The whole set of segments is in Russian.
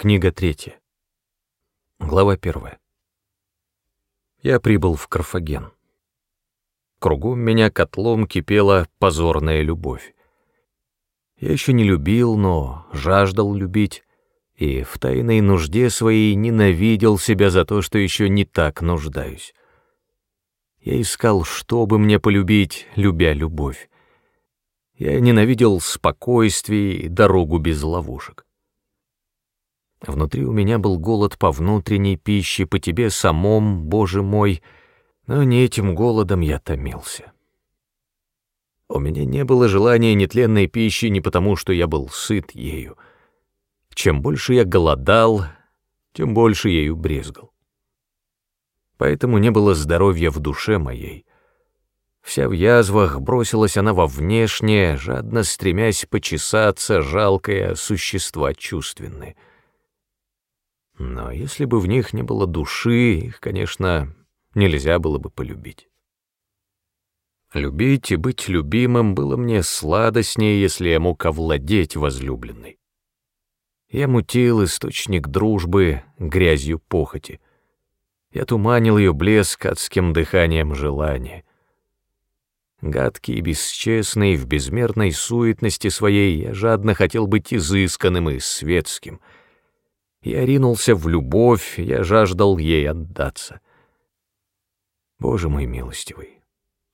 Книга третья. Глава первая. Я прибыл в Карфаген. Кругом меня котлом кипела позорная любовь. Я еще не любил, но жаждал любить, и в тайной нужде своей ненавидел себя за то, что еще не так нуждаюсь. Я искал, чтобы мне полюбить, любя любовь. Я ненавидел спокойствие и дорогу без ловушек. Внутри у меня был голод по внутренней пище, по тебе самом, Боже мой, но не этим голодом я томился. У меня не было желания нетленной пищи не потому, что я был сыт ею. Чем больше я голодал, тем больше ею брезгал. Поэтому не было здоровья в душе моей. Вся в язвах бросилась она во внешнее, жадно стремясь почесаться, жалкое существа чувственные — но если бы в них не было души, их, конечно, нельзя было бы полюбить. Любить и быть любимым было мне сладостнее, если я мог овладеть возлюбленной. Я мутил источник дружбы грязью похоти. Я туманил ее блеск адским дыханием желания. Гадкий и бесчестный, в безмерной суетности своей, я жадно хотел быть изысканным и светским — я ринулся в любовь, я жаждал ей отдаться. Боже мой милостивый,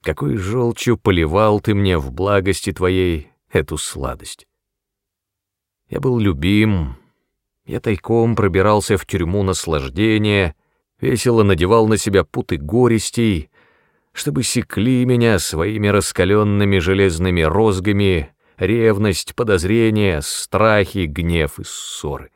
какой желчью поливал ты мне в благости твоей эту сладость. Я был любим, я тайком пробирался в тюрьму наслаждения, весело надевал на себя путы горестей, чтобы секли меня своими раскаленными железными розгами ревность, подозрения, страхи, гнев и ссоры.